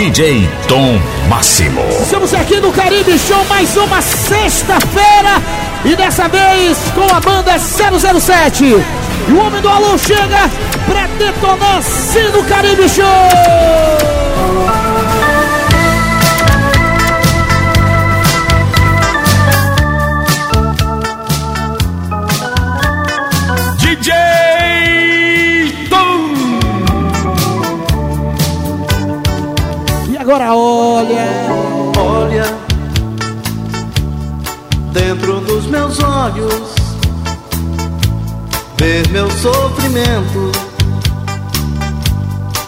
DJ Tom Máximo. Estamos aqui no Caribe Show, mais uma sexta-feira. E dessa vez com a banda 007. E o homem do alô chega pra detonar Sino Caribe Show. Agora olha. Olha dentro dos meus olhos, ver meu sofrimento,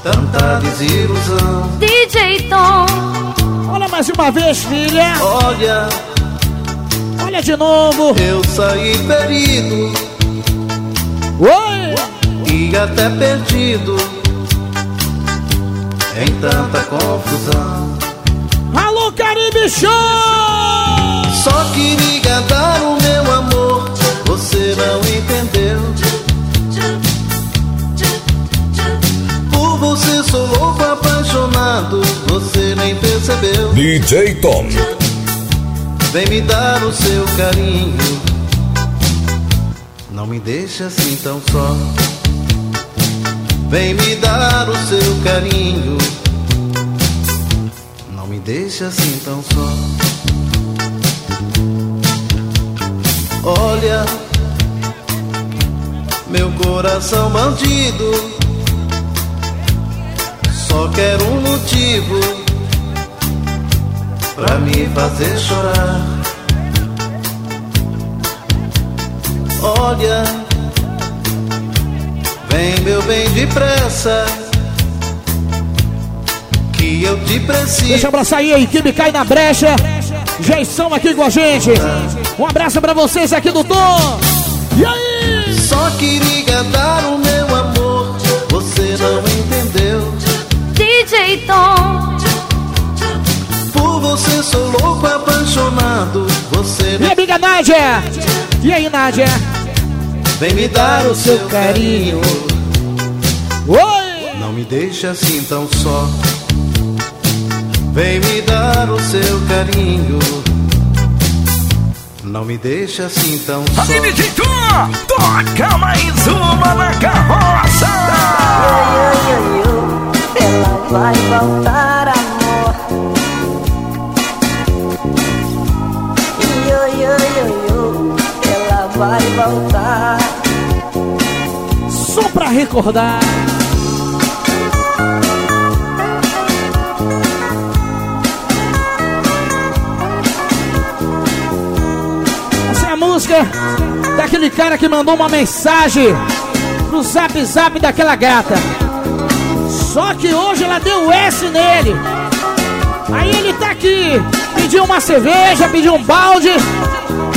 tanta desilusão. DJ Tom, olha mais uma vez, filha. Olha, olha de novo. Eu saí ferido. Oi! E até perdido em tanta confusão. Alô, Caribe Show! Só queria dar o meu amor, você não entendeu. Por você sou louco apaixonado, você nem percebeu. DJ Tom. Vem me dar o seu carinho. Não me deixe assim tão só. Vem me dar o seu carinho. Não me deixe assim tão só. Olha, meu coração bandido. Só quero um motivo pra me fazer chorar. Olha bem, depressa. Que eu te preciso. Deixa eu abraçar aí a equipe Cai na Brecha. Já estão aqui com a gente. Um abraço pra vocês aqui do Tom. E aí? Só queria dar o meu amor. Você não entendeu. DJ Tom. Por você sou louco, apaixonado. Você. Minha amiga Nádia. E aí, Nádia? Vem me dar o seu carinho. Oi! Não me deixe assim tão só. Vem me dar o seu carinho. Não me deixe assim tão só. Aline toca mais uma na carroça. Ela vai voltar, amor. Ela vai voltar só pra recordar. Música daquele cara que mandou uma mensagem no zap zap daquela gata. Só que hoje ela deu S nele. Aí ele tá aqui, pediu uma cerveja, pediu um balde.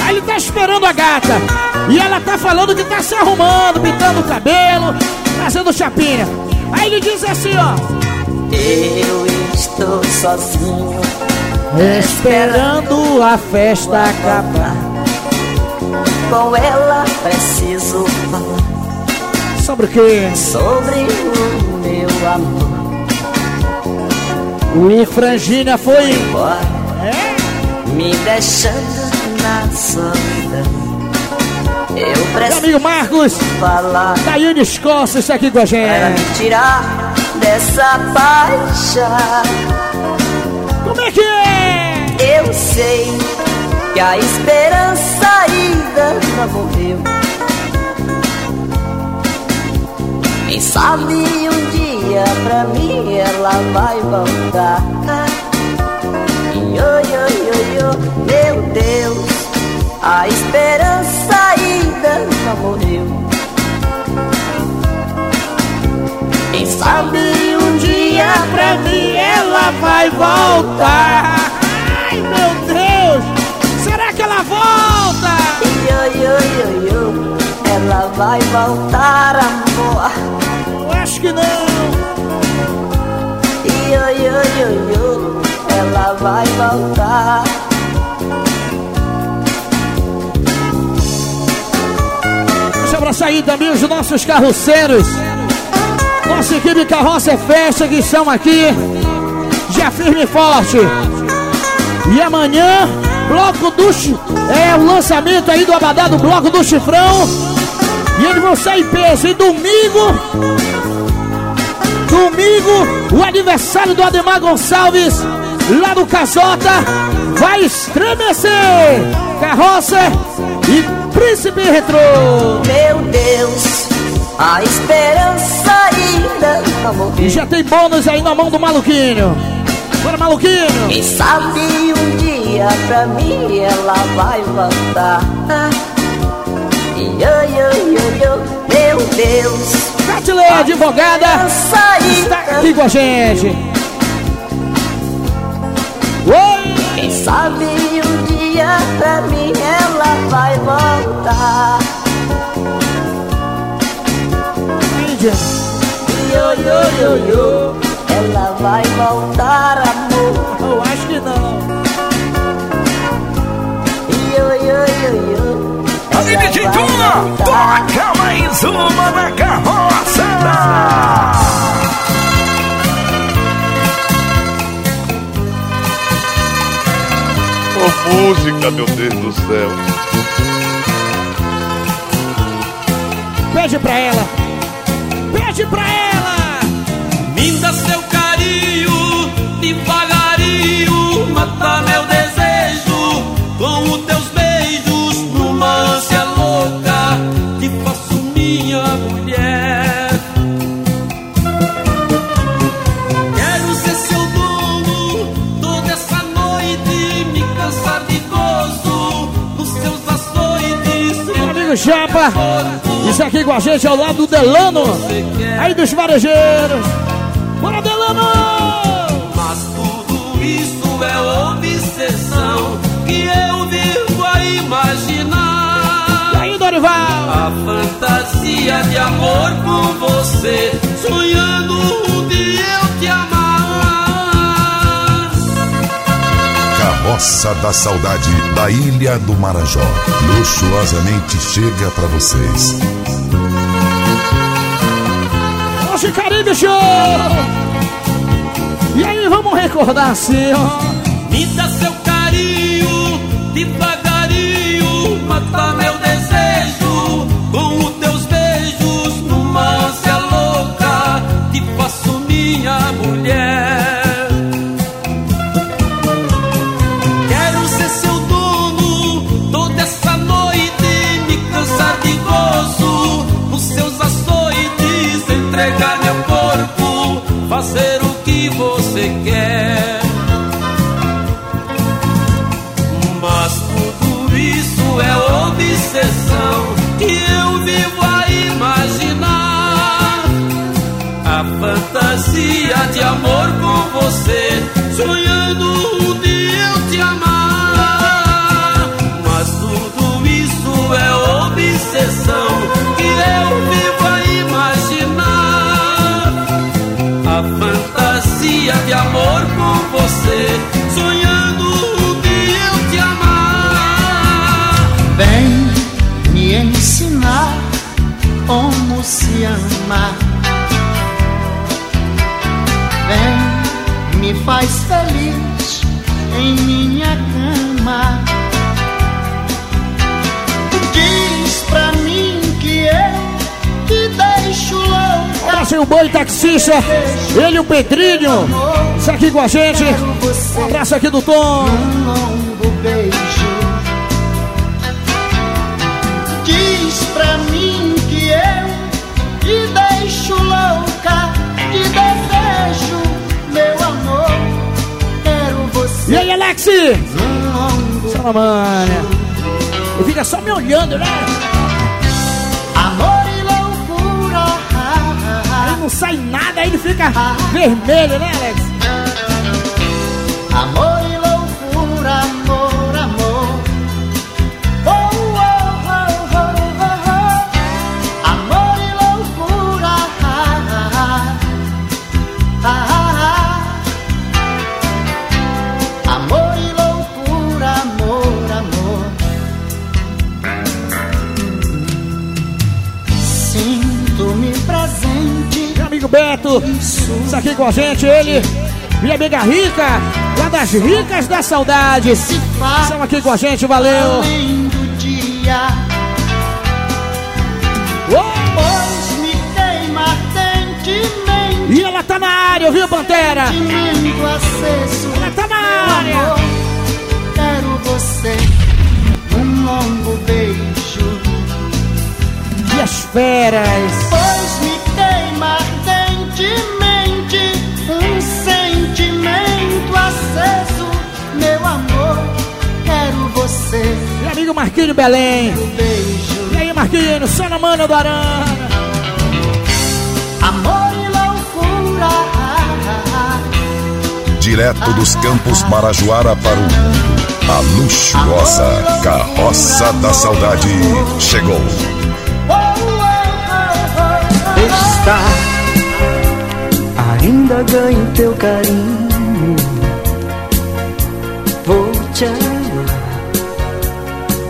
Aí ele tá esperando a gata. E ela tá falando que tá se arrumando, pintando o cabelo, fazendo chapinha. Aí ele diz assim, ó. Eu estou sozinho, esperando a festa acabar. Com ela preciso falar. Sobre o quê? Sobre o meu amor. O Frangina foi embora, é? me deixando na solidão. Eu preciso Meu amigo Marcos falar. Daiane Escócia está aqui com a gente. Para me tirar dessa paixão. Como é que é? Eu sei que a esperança ainda não morreu. Quem sabe um dia pra mim ela vai voltar. Yo, yo, yo, yo, meu Deus, a esperança ainda não morreu. Quem sabe um dia pra mim ela vai voltar. Ai meu Deus! Ela vai voltar, amor. Eu acho que não. Yo, yo, yo, yo, ela vai voltar. Deixa pra sair também os nossos carroceiros. Nossa equipe Carroça é Festa que estão aqui. Já firme e forte. E amanhã, bloco do é o lançamento aí do Abadá do bloco do Chifrão. E eles vão sair em peso. E domingo, domingo, o aniversário do Ademar Gonçalves, lá no Casota, vai estremecer. Carroça e Príncipe Retrô. Meu Deus, a esperança ainda não E morreu. já tem bônus aí na mão do maluquinho. Bora, maluquinho. Quem sabe dia pra mim ela vai voltar. Yo, yo, yo, yo, meu Deus, Catilei, advogada, está aqui com a gente. Oi! Quem sabe um dia pra mim ela vai voltar. Índia. Yo, yo, yo, yo, ela vai voltar, amor. Eu acho que não. Aí, DJ vai Tuna, toca mais uma na carroça. Ô música, meu Deus do céu. Pede pra ela. Pede pra ela. Me dá seu Chapa. Isso aqui com a gente ao lado do Delano. Aí dos varejeiros. Bora, Delano! Mas tudo isso é obsessão que eu vivo a E imaginar. aí, Dorival? A fantasia de amor com você, Carroça da Saudade da Ilha do Marajó. Luxuosamente chega pra vocês. Hoje Caribe Show! E aí, vamos recordar assim, ó. Me dá seu carinho, devagarinho, mata meu você, sonhando um dia eu te amar. Mas tudo isso é obsessão que eu vivo a imaginar. A fantasia de amor com você, em minha cama. Diz pra mim que eu te deixo louca. Abraço aí o boi taxista. Ele e o Pedrinho. Isso aqui com a gente. Um abraço aqui do Tom. um longo Longo Salamânia. E fica só me olhando, né? amor e loucura. Aí não sai nada, aí ele fica vermelho, né, Alex? Amor Beto. Isso aqui com a gente, ele Minha amiga rica, lá das ricas da saudade. Estão aqui com a gente, valeu. E ela tá na área, viu, Pantera? Ela tá na área. amor, quero você num longo beijo. E as feras. Pois você Meu amigo Marquinho Belém. no beijo. E aí, Marquinho, só na mana do Arana. Amor e loucura. Direto dos campos Marajoara para o mundo. A luxuosa Carroça da Saudade chegou. Está Ainda ganho teu carinho Vou te amar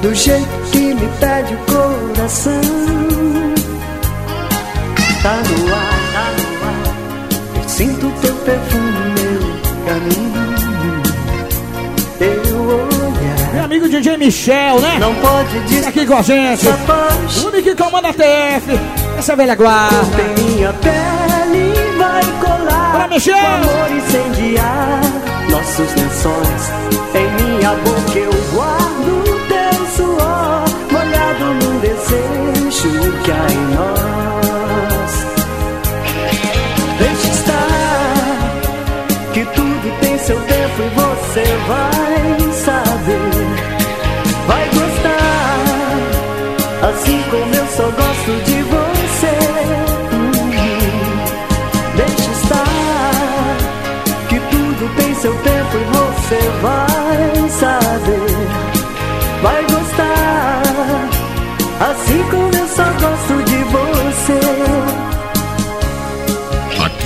Do jeito que me pede o coração Tá no ar, tá no ar Eu sinto teu perfume no meu caminho Teu olhar Meu amigo DJ Michel, né? Não pode Tá aqui com a gente. O único que comanda a TF. Essa velha guarda. Minha pele vai colar Bora, Michel! Amor incendiar nossos lençóis Em minha boca eu guardo desejo que há em nós. Deixa estar Que tudo tem seu tempo e você vai saber. Vai gostar Assim como eu só gosto de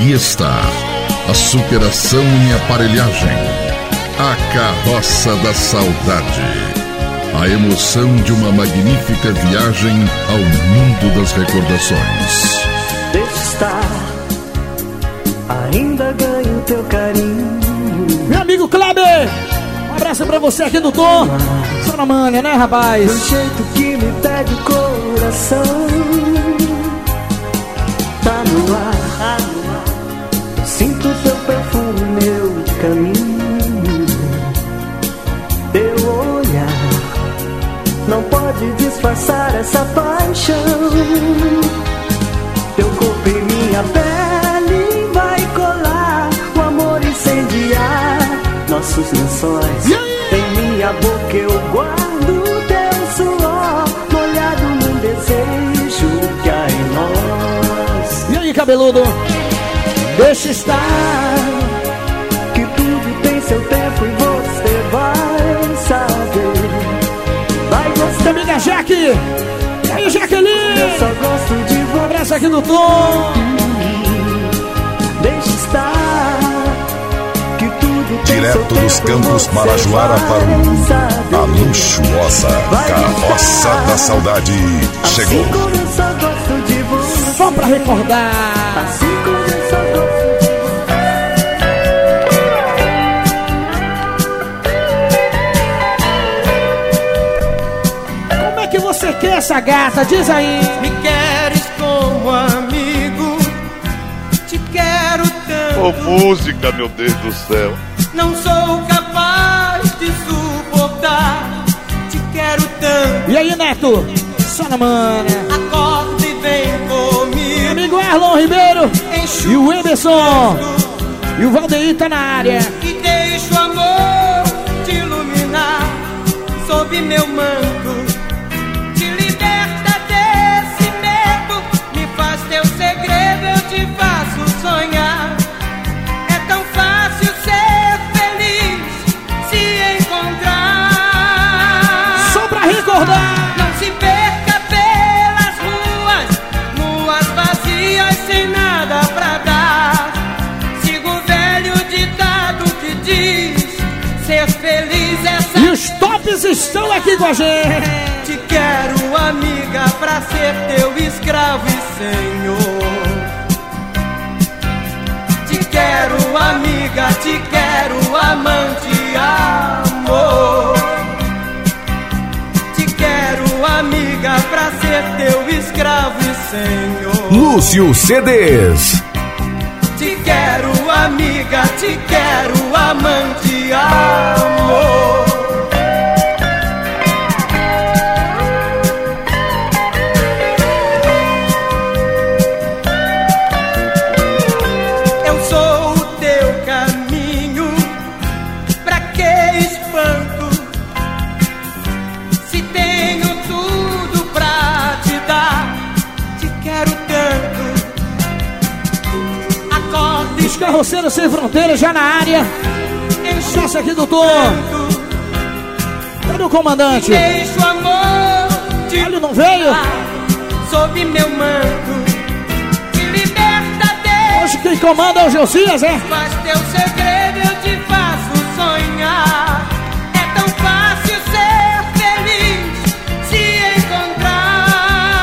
Aqui está a superação em aparelhagem. A carroça da saudade. A emoção de uma magnífica viagem ao mundo das recordações. Deixa estar Ainda ganho teu carinho Meu amigo Kleber. Um abraço pra você aqui do Tom. Só na manha, né, rapaz? Do jeito que me pede o coração Tá no ar, caminho Teu olhar Não pode disfarçar essa paixão. Teu corpo em minha pele vai colar. O amor incendiar nossos lençóis. Em minha boca eu guardo teu suor Molhado num desejo que há em nós. E aí, cabeludo? Deixa estar. Seu tempo e você vai saber Vai gostar amiga Jaque. E aí, Eu Jaqueline? só gosto de Um você abraço aqui do Tom. Deixa estar Que tudo Direto dos campos Marajoara para o. A luxuosa Carroça da Saudade chegou. Assim como eu só gosto de você Só pra recordar. Assim essa gata? Diz aí. Me queres como amigo, te quero tanto. Ô música, meu Deus do céu. Não sou capaz de suportar, te quero tanto. E aí, Neto? Só na manha. Acorda e vem comigo. amigo Erlon Ribeiro. Enxuga E o Emerson. E o Valdeir tá na área. E deixa o amor te iluminar sob meu manto. Estão aqui com a gente. Te quero, amiga, pra ser teu escravo e senhor. Te quero. amiga, te quero amante, amor. Te quero amiga pra ser teu escravo e senhor. Lúcio CDs. Te quero amiga, te quero amante, amor. Carroceiros sem fronteiras já na área. Sucesso aqui do Tom. Cadê o comandante? Deixa o amor te Ele não veio? sob meu manto. Te liberta Hoje quem comanda é o Josias, é? Mas teu segredo eu te faço sonhar. É tão fácil ser feliz se encontrar.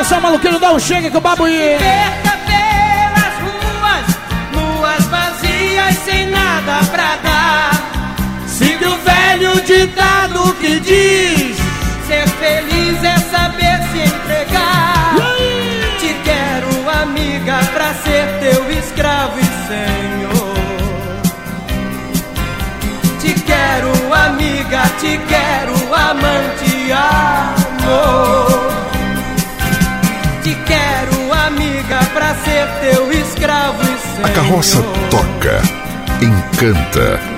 Esse maluquinho dá um chega com o babuí. Liberta ditado que diz: Ser feliz é saber se entregar. Te quero, amiga, pra ser teu escravo e senhor. Te quero, amiga, te quero, amante, amor. Te quero, amiga, pra ser teu escravo e senhor. A carroça toca, encanta,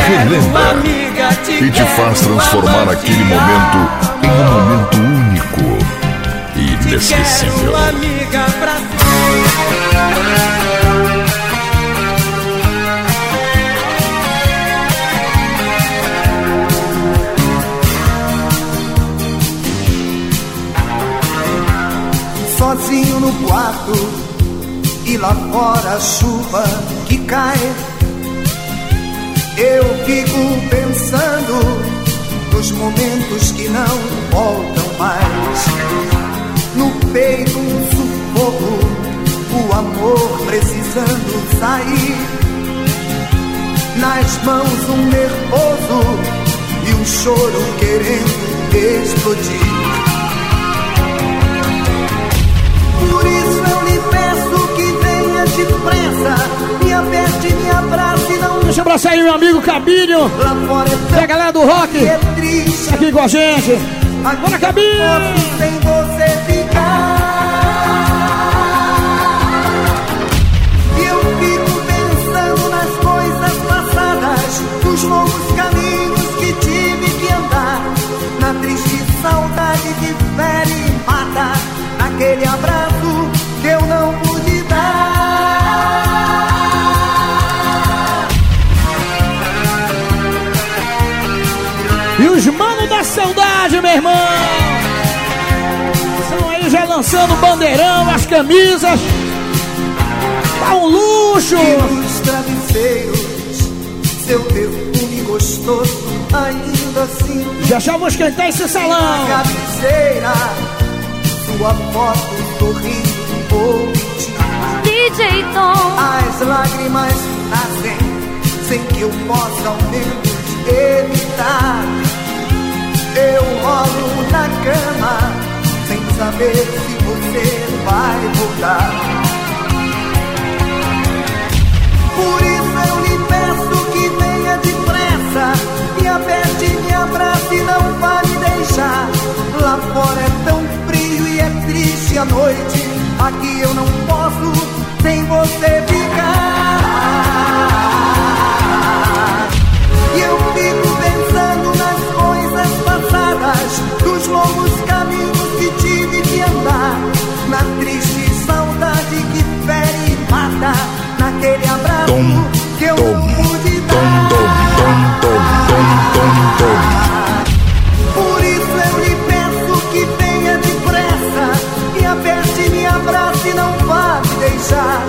relembra amiga, te e te faz transformar aquele momento em um momento único e inesquecível. quero, amiga, pra Sozinho no quarto e lá fora a chuva que cai. Eu fico pensando nos momentos que não voltam mais. No peito um sufoco, o amor precisando sair. Nas mãos um nervoso e um choro querendo explodir. Por isso eu lhe peço que venha depressa, me aperte, me abrace, Deixa eu abraçar aí meu amigo Cabinho. é E a galera do rock. é triste. Aqui com a gente. Bora, Cabinho! Sem você ficar. Eu fico pensando nas coisas passadas, nos longos caminhos que tive que andar, na triste saudade que fere e mata, naquele abraço saudade, meu irmão. Estão aí já lançando o bandeirão, as camisas. Tá um luxo. E os travesseiros, seu perfume gostoso, ainda assim. Já já vou esquentar esse salão. cabeceira, sua foto sorrindo um. DJ Tom. As lágrimas nascem sem que eu possa ao menos evitar. Eu rolo na cama sem saber se você vai voltar. Por isso eu lhe peço que venha depressa, me aperte, me abrace, não vá me deixar. Lá fora é tão frio e é triste a noite, aqui eu não posso sem você ficar. Que eu tom, não pude tom, dar. tom, tom, tom, tom, tom, tom. Por isso eu lhe peço que venha depressa, me aperte, me abrace, não vá me deixar.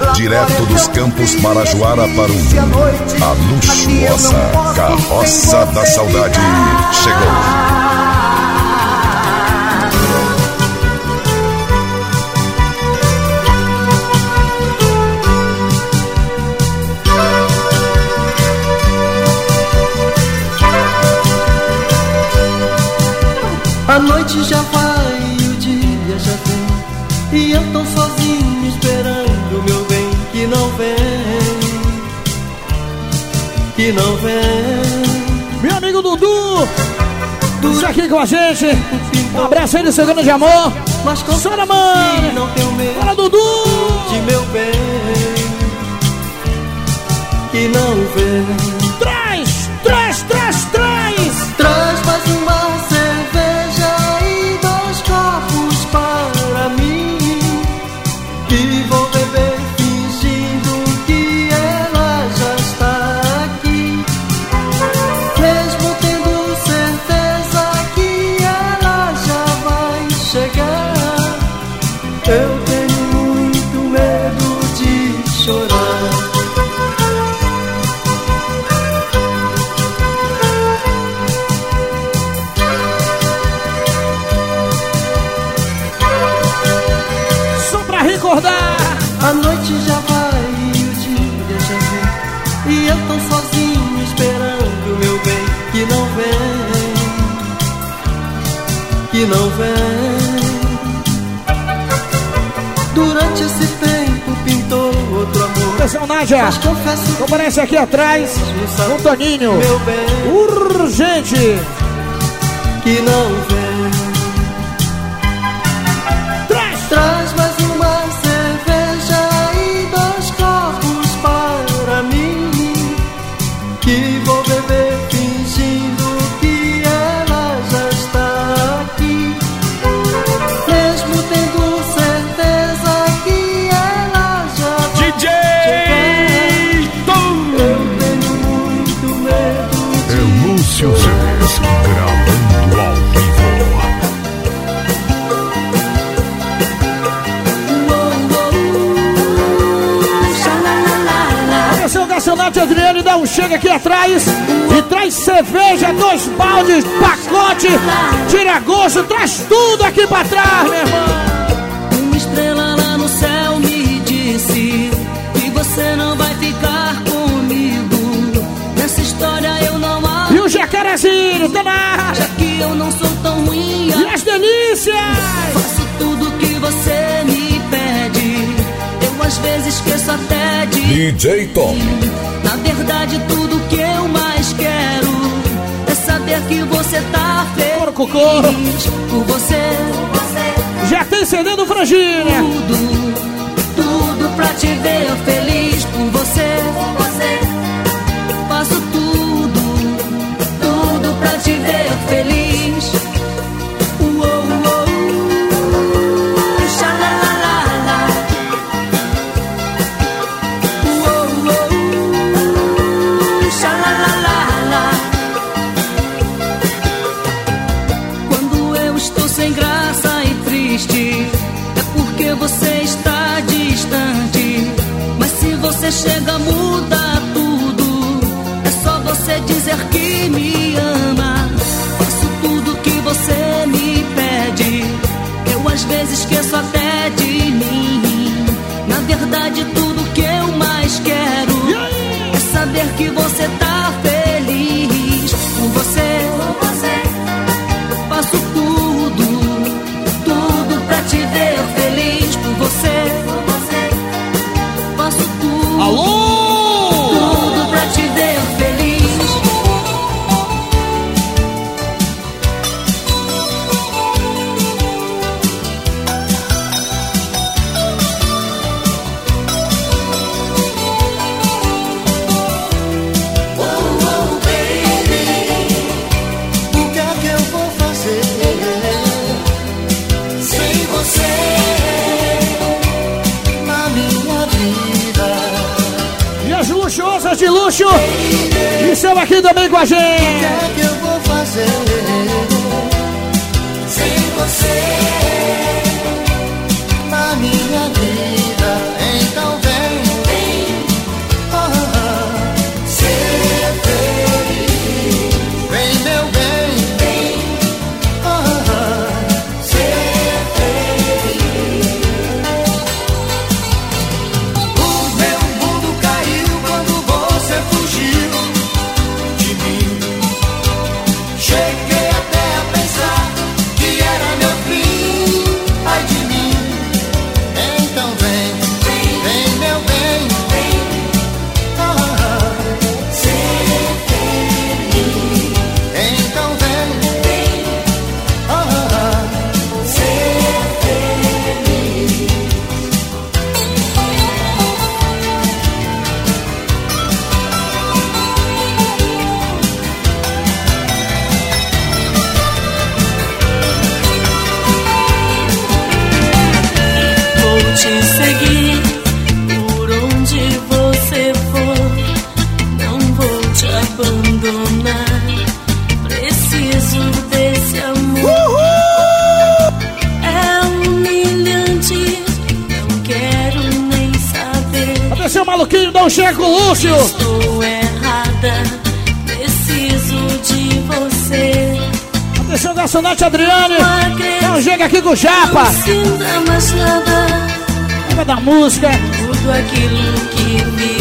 Lá Direto dos campos Marajoara e para o mundo, a luxuosa Carroça da Saudade ficar. chegou. Noite já vai e o dia já vem. E eu tô sozinho esperando meu bem que não vem. Que não vem. Meu amigo Dudu Está aqui com a gente. Um abraço aí do seu grande amor. Sora mano não tenho medo Fala Dudu. De meu bem Que não vem. Traz, traz, traz Traz que Comparece aqui atrás Com o Toninho Urgente. Que não vem Lúcio Cedês gravando ao vivo. Atenção garçonete Adriano Dá um chega aqui atrás. E traz cerveja, dois baldes, pacote. Tira gosto, traz tudo aqui pra trás, meu irmão O jacarezinho, tá na área. Já que eu não sou tão ruim. E as delícias Faço tudo que você me pede. Eu às vezes esqueço até de. DJ Tom. Na verdade, tudo que eu mais quero é saber que você tá feliz. Cocô. Por você, Já tem CD do tudo, tudo pra te ver feliz. Por você, faço que você tá Lúcio. Estou errada, preciso de você. Atenção, garçonete Adriane. Não chega aqui com o Japa. Não sinta mais nada. Lembra da música. Tudo aquilo que vivemos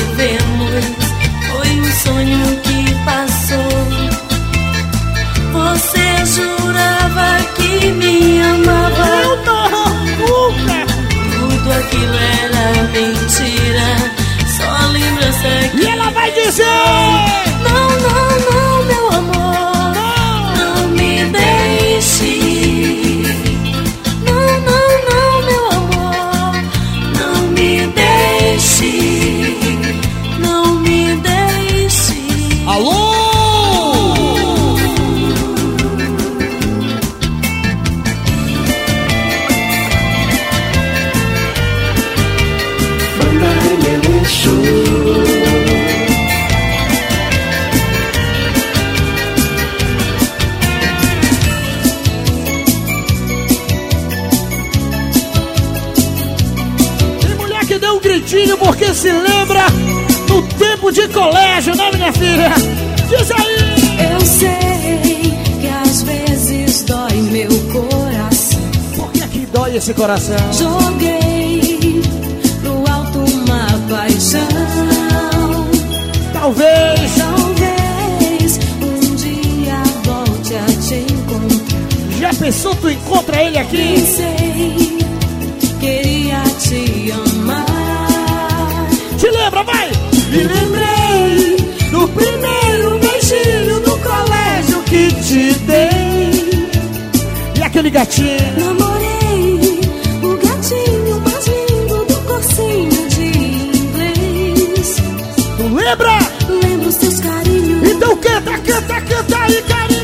dizer: Não, não, de colégio, né, minha filha? Diz aí! Eu sei que às vezes dói meu coração. Por que que dói esse coração? Joguei pro alto uma paixão. Talvez, Talvez um dia volte a te encontrar. já pensou tu encontra ele aqui? Pensei, queria te amar. Te lembra, vai! Me lembrei aquele gatinho? Namorei o gatinho mais lindo do cursinho de inglês. Tu lembra? Lembro seus carinhos. Então canta, canta, canta aí, Caribe!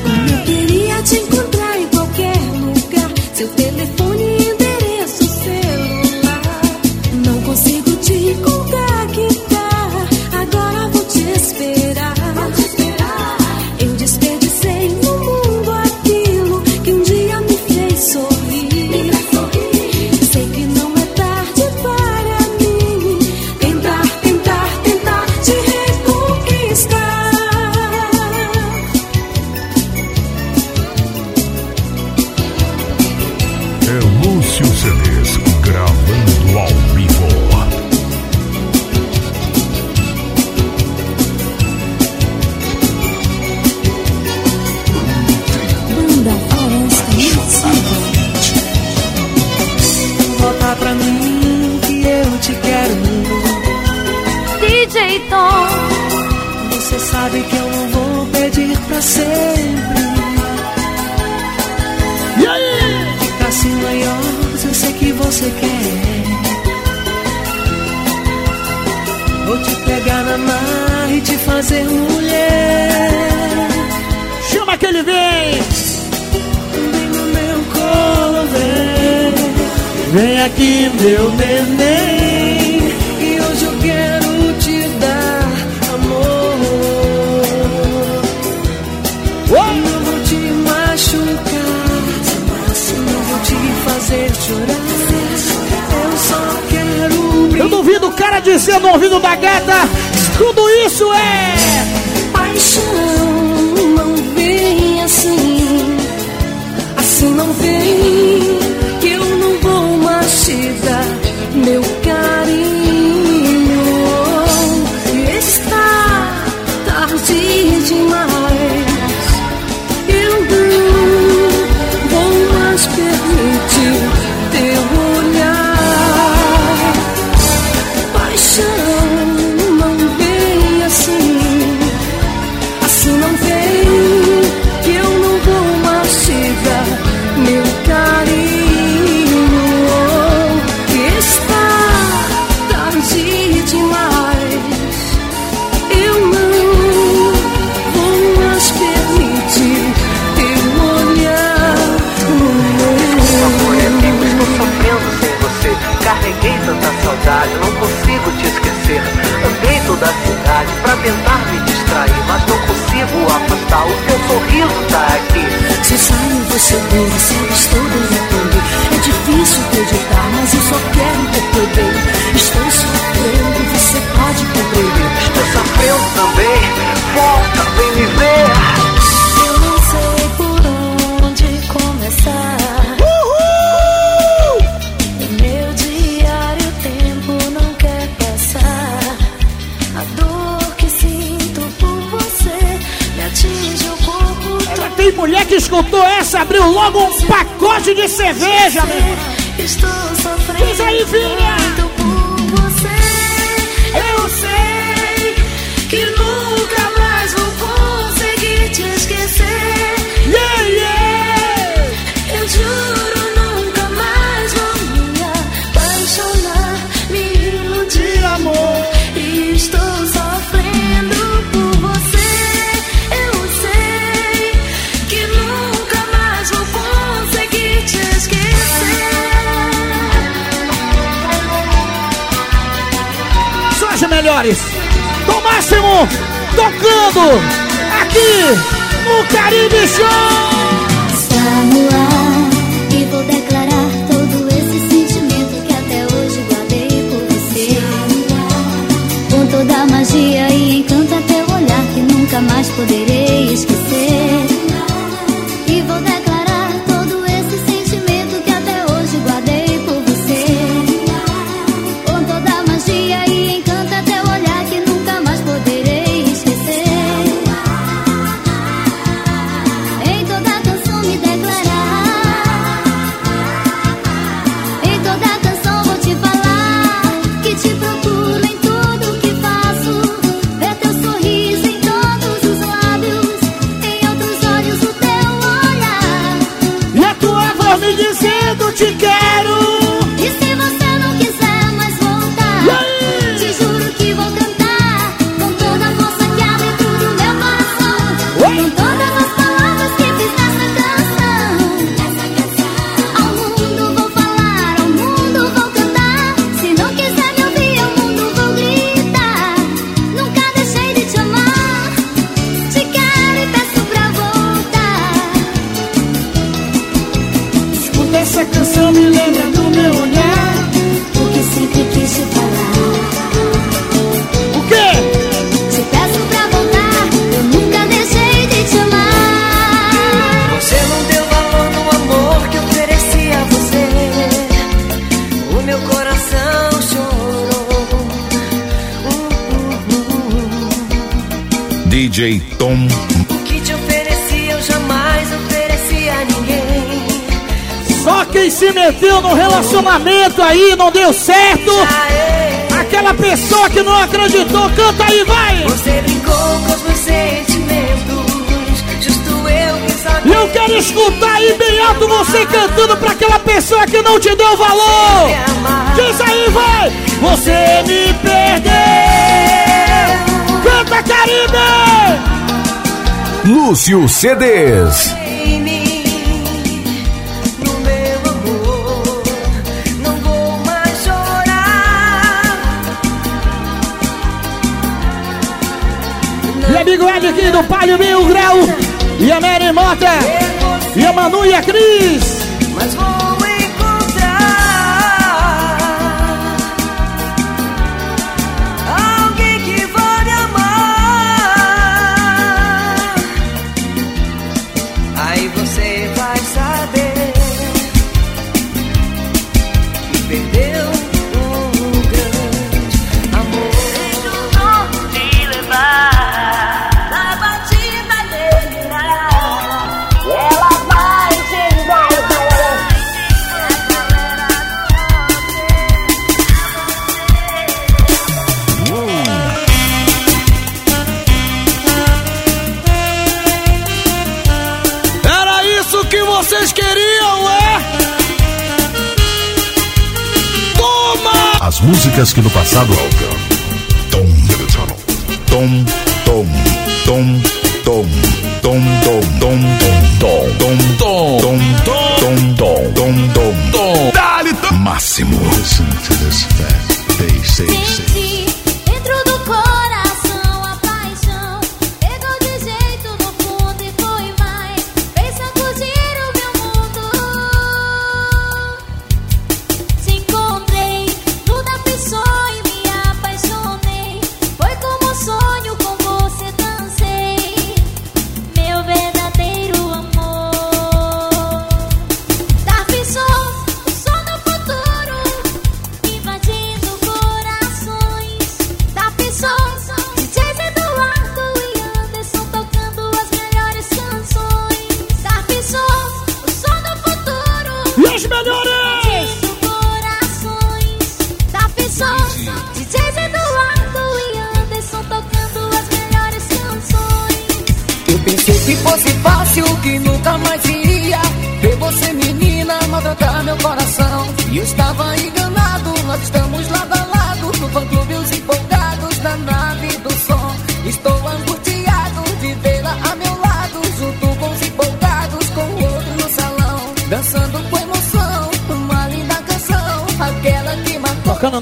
Vem aqui, meu neném. E hoje eu quero te dar amor. Não vou te machucar. Não vou te fazer chorar. Eu só quero Eu duvido o cara dizer no ouvido da gata: tudo isso é. paixão. Não vem assim, assim não vem. tentar me distrair, mas não consigo afastar. O teu sorriso tá aqui. Se saio, você vem, recebes todo o apoio. É difícil acreditar, mas eu só quero ter teu bem. Estou sofrendo, você pode compreender. Estou sofrendo também. Fora E mulher que escutou essa, abriu logo um pacote de cerveja, meu irmão. Diz aí, filha! melhores. Do máximo, tocando aqui no Caribe Show. Está no ar e vou declarar todo esse sentimento que até hoje guardei por você. Com toda a magia e encanto, até o olhar que nunca mais poderei. DJ Tom. Que te ofereci, eu jamais ofereci a ninguém. Só quem se meteu no relacionamento aí não deu certo. É. Aquela pessoa que não acreditou, canta aí, vai! Você brincou com os meus sentimentos, justo eu que sabia. Eu quero escutar aí bem alto você cantando pra aquela pessoa que não te deu valor. Diz aí, vai! Você me perdeu. Caribe! Lúcio CDs. E amigo Ed aqui do Palio Mil Grau. E a Mary Mota. E a Manu e a Cris. Deus. músicas que no passado. Tom, tom, tom, tom, tom, tom, tom, tom, tom, tom.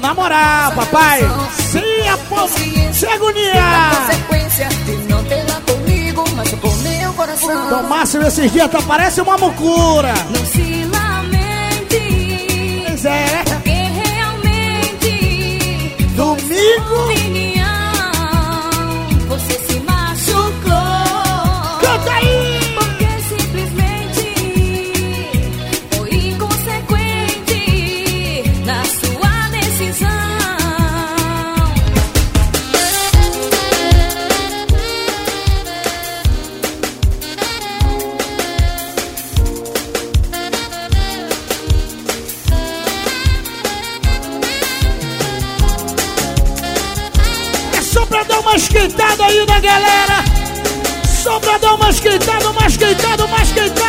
mano, na papai. Sim, a povo. Chega o dia. não ter lá comigo, mas com meu coração. Tom Márcio, esses dias tá parece uma loucura. Não se lamente. Pois é. Né? Porque realmente. Domingo. mais gritado, mais gritado, mais gritado.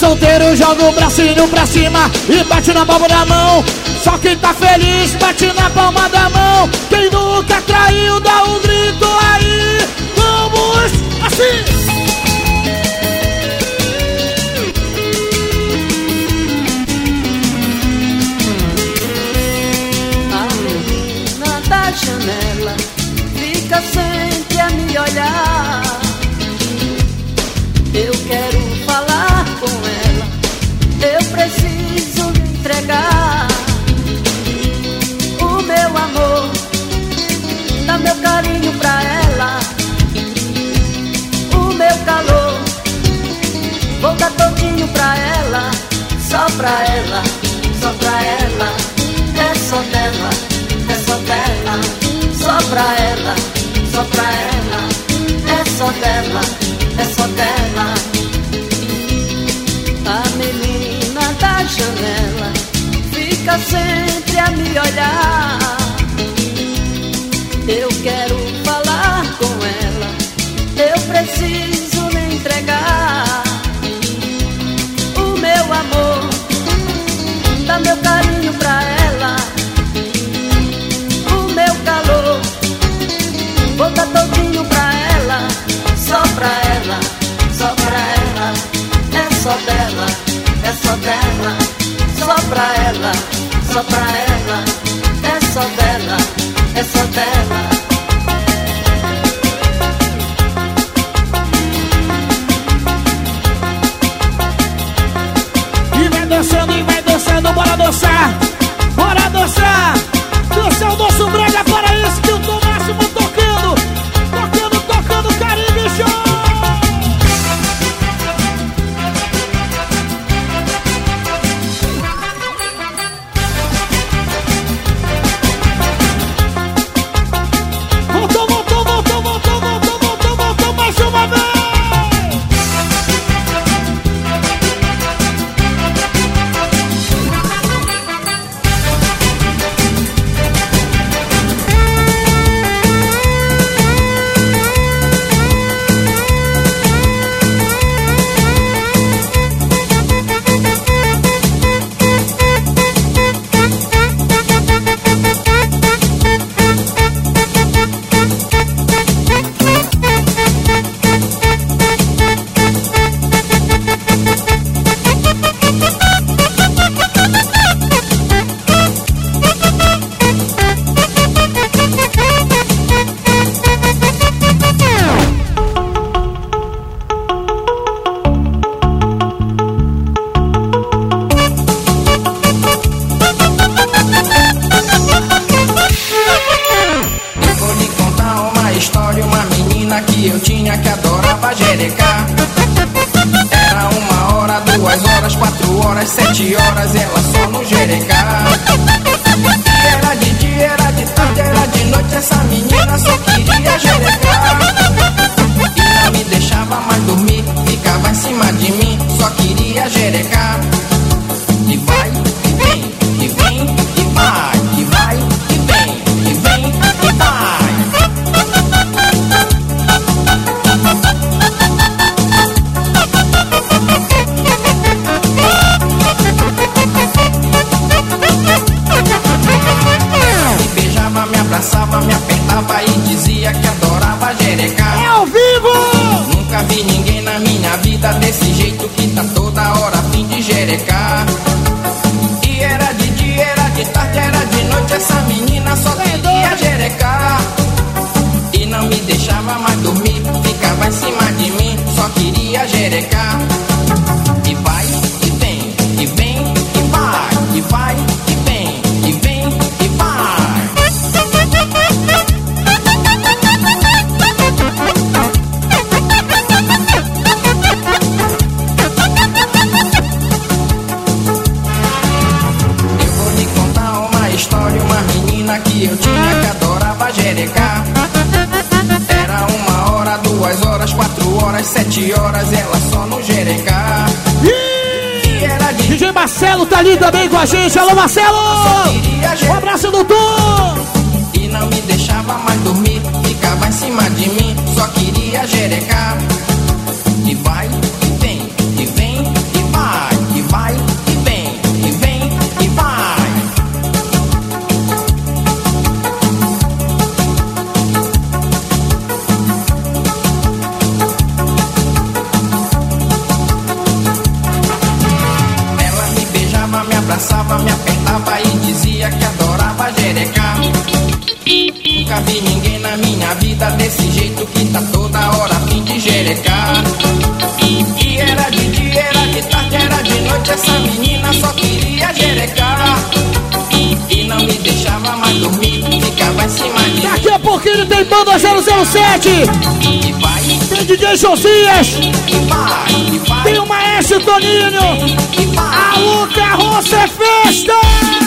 solteiro joga o bracinho pra cima e bate na palma da mão. Só quem tá feliz bate na palma da mão. Quem nunca traiu dá um grito aí. Vamos assim! Tá desse jeito que tá toda hora a fim de jerecar. E era de dia, era de tarde, era de noite, essa menina só queria jerecar. E não me deixava mais dormir, ficava em cima de mim, só queria jerecar. Marcelo tá ali também com a gente. Alô, Marcelo! Um abraço, doutor! E não me deixava mais dormir, ficava em cima de mim, só queria jerecar. Pivete. Tem DJ Josias. Tem o Maestro Toninho. a Luca Rosa é Festa!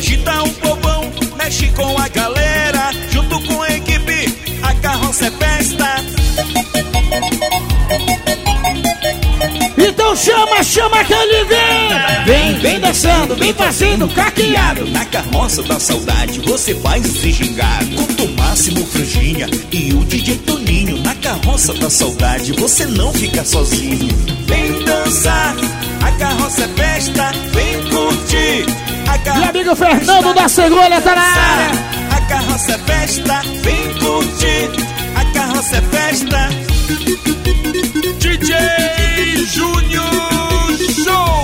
agita o povão, mexe com a galera, junto com a equipe, a carroça é festa. Então chama, chama que ele vem! Vem, vem dançando, vem fazendo caqueado. Na carroça da saudade você faz se gingado. Com o Máximo Franjinha e o DJ Toninho. Na carroça da saudade você não fica sozinho. Vem dançar, a carroça é festa, vem curtir. A carroça Meu amigo Fernando da Segunda tá na área. A carroça é festa, vem curtir. A carroça é festa. DJ Júnior Show.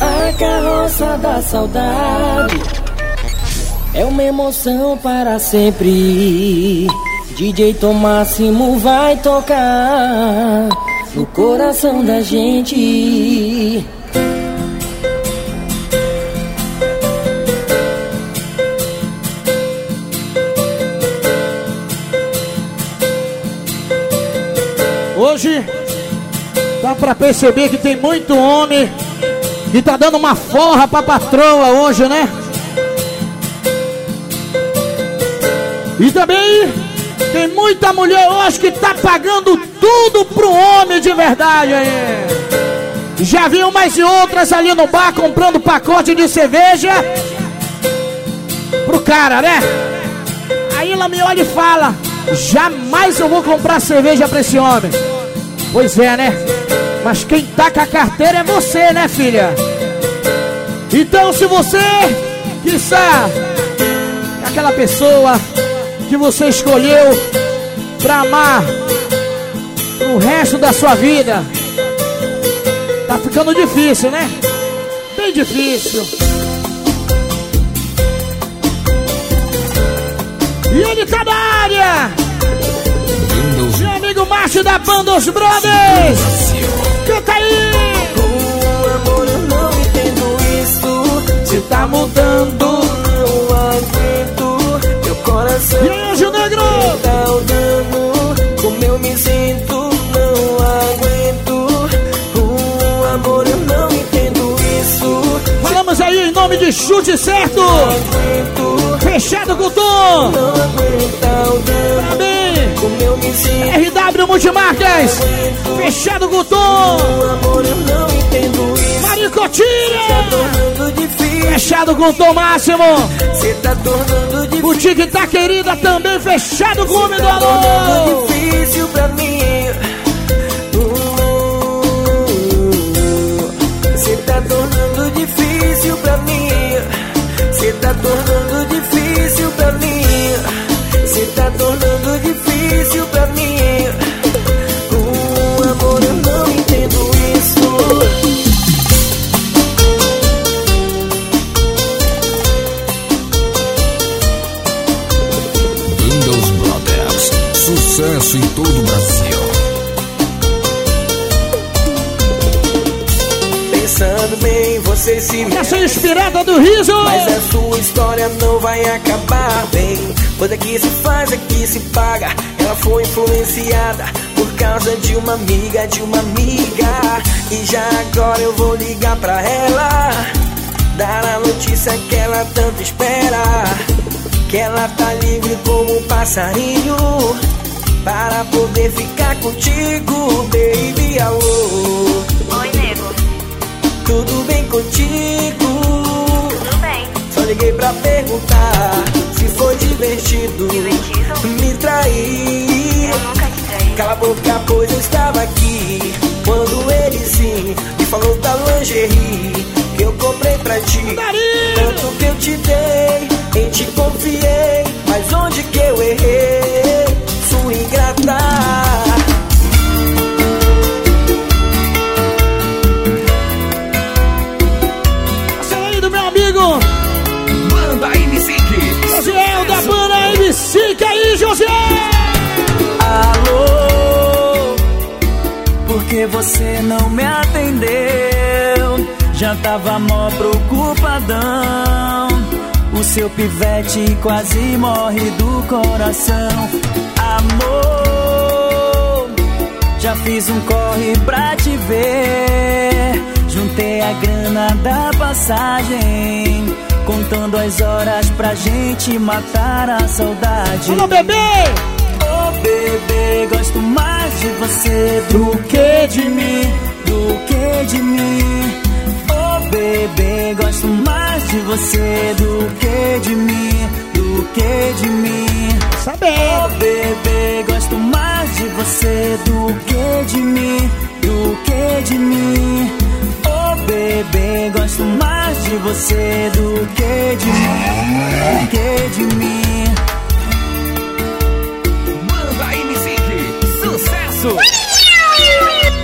A carroça da saudade é uma emoção para sempre. DJ Tom Máximo vai tocar no coração da gente. Hoje dá pra perceber que tem muito homem que tá dando uma forra pra patroa hoje, né? E também tem muita mulher hoje que tá pagando tudo pro homem de verdade aí. Já vi umas e outras ali no bar comprando pacote de cerveja pro cara, né? Aí ela me olha e fala: Jamais eu vou comprar cerveja pra esse homem. Pois é, né? Mas quem tá com a carteira é você, né, filha? Então, se você quiser aquela pessoa que você escolheu pra amar o resto da sua vida, tá ficando difícil, né? Bem difícil. E ele tá na área! Meu amigo Márcio da banda Os Brothers! Canta aí! Com amor eu não entendo isso. Se tá mudando, coração. E aí, Anjo Negro? Tá dano. Como eu me sinto, não aguento. Com amor eu não entendo isso. Falamos aí em nome de chute certo! Fechado com o Tom! Parabéns! RW Multimarcas! Fechado com o Tom! Maricotinha! Fechado com o Tom Máximo! tá Boutique tá querida também, fechado com o homem do alô! difícil pra mim. Você tá tornando difícil pra mim. Você tá tornando vai acabar bem. Coisa que se faz é que se paga. Ela foi influenciada por causa de uma amiga, de uma amiga. E já agora eu vou ligar pra ela. Dar a notícia que ela tanto espera. Que ela tá livre como um passarinho. Para poder ficar contigo, baby, alô. Oi, nego. Tudo bem contigo? Liguei pra perguntar se foi divertido, me trair. Cala a boca, pois eu estava aqui. Quando ele sim me falou da lingerie que eu comprei pra ti. Tanto que eu te dei, em ti confiei. Mas onde que eu errei? Você não me atendeu? Já tava mó preocupadão. O seu pivete quase morre do coração. Amor, já fiz um corre pra te ver. Juntei a grana da passagem. Contando as horas pra gente matar a saudade. Alô, bebê! Oh bebê, gosto mais de você do que de mim, do que de mim. Oh bebê, gosto mais de você do que de mim, do que de mim. Saber. Oh bebê, gosto mais de você do que de mim, do que de mim. Oh bebê, gosto mais de você do que de mim, do que de mim. Sucesso!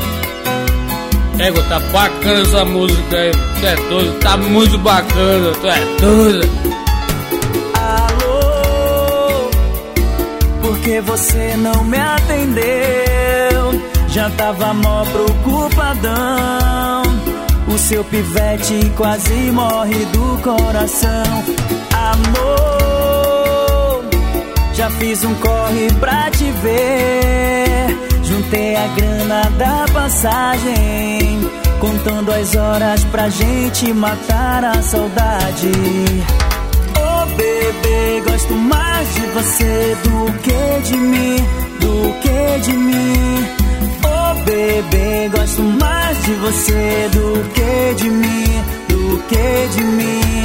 Ego, tá bacana essa música aí. Tu é doido, tá muito bacana, tu é doido. Alô, porque você não me atendeu? Já tava mó preocupadão. O seu pivete quase morre do coração. Amor, já fiz um corre pra te ver. Juntei a grana da passagem. Contando as horas pra gente matar a saudade. Oh bebê, gosto mais de você do que de mim, do que de mim. Oh bebê, gosto mais de você do que de mim, do que de mim.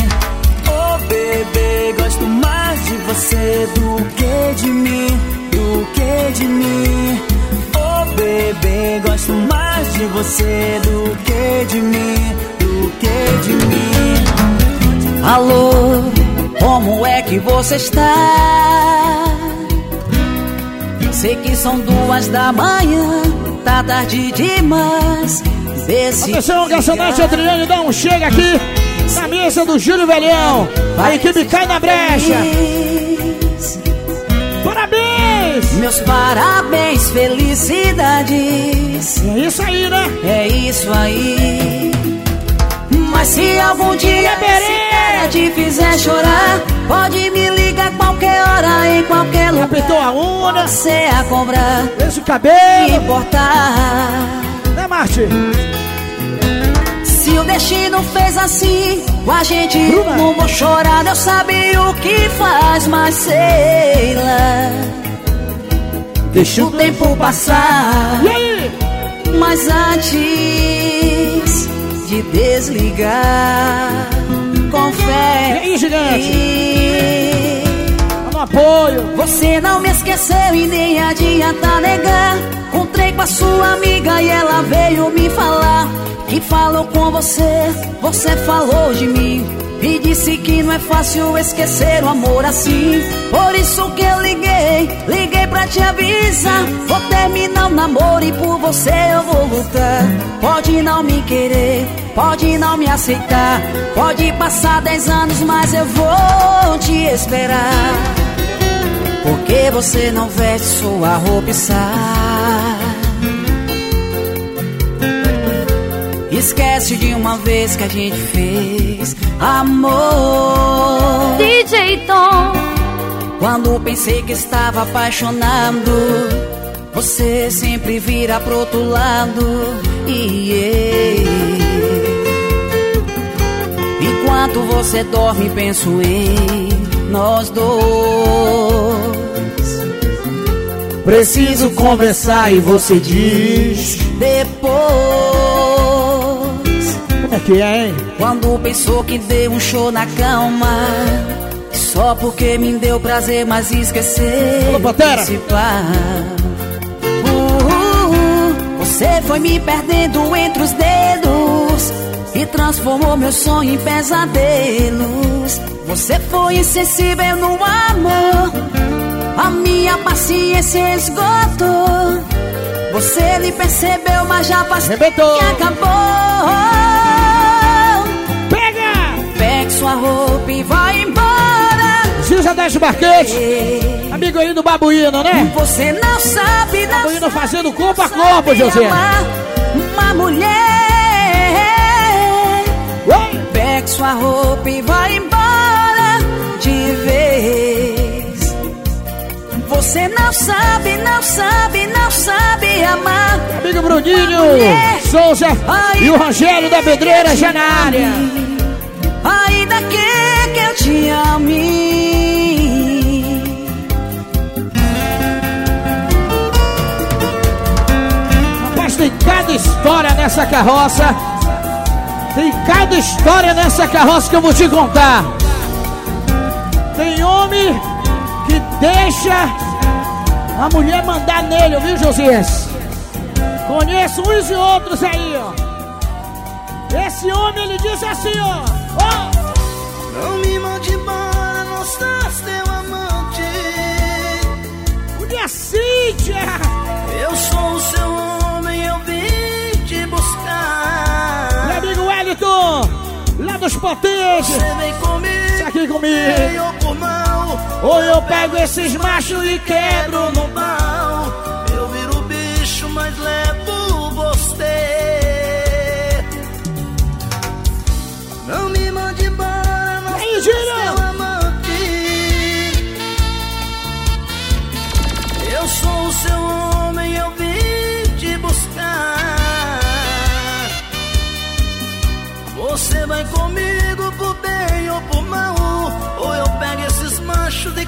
Oh bebê, gosto mais de você do que de mim, do que de mim. Bebê, gosto mais de você do que de mim, do que de mim. Alô, como é que você está? Sei que são duas da manhã, tá tarde demais. Vê se Atenção, garçonete Adriane, dá um chega aqui na mesa do Júlio Velhão. A equipe cai na brecha. Parabéns! Meus parabéns, felicidades. É isso aí, né? É isso aí. Mas se algum dia cara te fizer chorar, pode me ligar qualquer hora, em qualquer lugar. Apertou a una. Você a cobrar. Fez o cabelo. Importar. Né, Marte? Se o destino fez assim com a gente, não vou chorar. Eu sabia o que faz, mas sei lá. Deixa o tempo passar. Mas antes de desligar, confere. E apoio. Você não me esqueceu e nem adianta negar. Encontrei com a sua amiga e ela veio me falar. Que falou com você, você falou de mim. E disse que não é fácil esquecer o amor assim. Por isso que eu liguei, liguei pra te avisar. Vou terminar o namoro e por você eu vou lutar. Pode não me querer, pode não me aceitar. Pode passar dez anos, mas eu vou te esperar. Porque você não veste sua roupa e sai. Esquece de uma vez que a gente fez amor. DJ Tom. Quando pensei que estava apaixonado, você sempre vira pro outro lado. E enquanto você dorme, penso em nós dois. Preciso conversar e você diz. Depois. Como é hein? Quando pensou que deu um show na cama Só porque me deu prazer, mas esqueceu Alô, principal. Uh, uh, uh, Você foi me perdendo entre os dedos E transformou meu sonho em pesadelos Você foi insensível no amor A minha paciência esgotou Você me percebeu, mas já Arrebentou. que acabou Roupa e vai embora. Zilza 10 Barquete. Amigo aí do Babuíno, né? Você não sabe, não Babuíno sabe fazendo corpo a corpo, José. uma mulher. Pegue sua roupa e vai embora de vez. Você não sabe, não sabe, não sabe amar. Amigo Bruninho. Souza e o Rogério da Pedreira já na área te ame. Mas tem cada história nessa carroça. Tem cada história nessa carroça que eu vou te contar. Tem homem que deixa a mulher mandar nele, viu, Josias? Conheço uns e outros aí, ó. Esse homem ele diz assim, ó. ó não me mande embora, não estás teu amante. Mulher Cíntia! Eu sou o seu homem, eu vim te buscar. Meu amigo Wellington, lá dos potentes. Você vem comigo. Aqui comigo. Ou por mal. Ou eu pego esses machos e quebro no pau.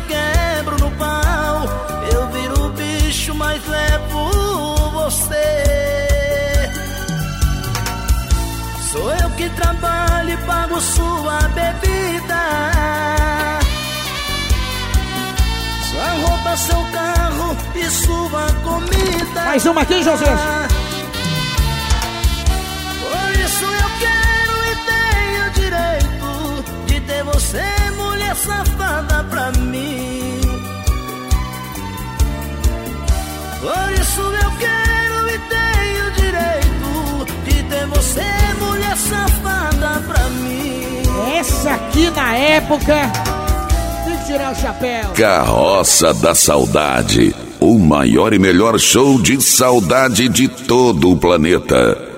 Quebro no pau. Eu viro bicho, mas levo você. Sou eu que trabalho e pago sua bebida. Sua roupa, seu carro e sua comida. Mais uma aqui, José. Safada, pra mim. Por isso eu quero e tenho direito de ter você, mulher safada, pra mim. Essa aqui na época tem que tirar o chapéu. Carroça da Saudade. O maior e melhor show de saudade de todo o planeta.